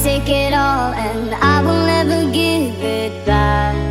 Take it all and I will never give it back.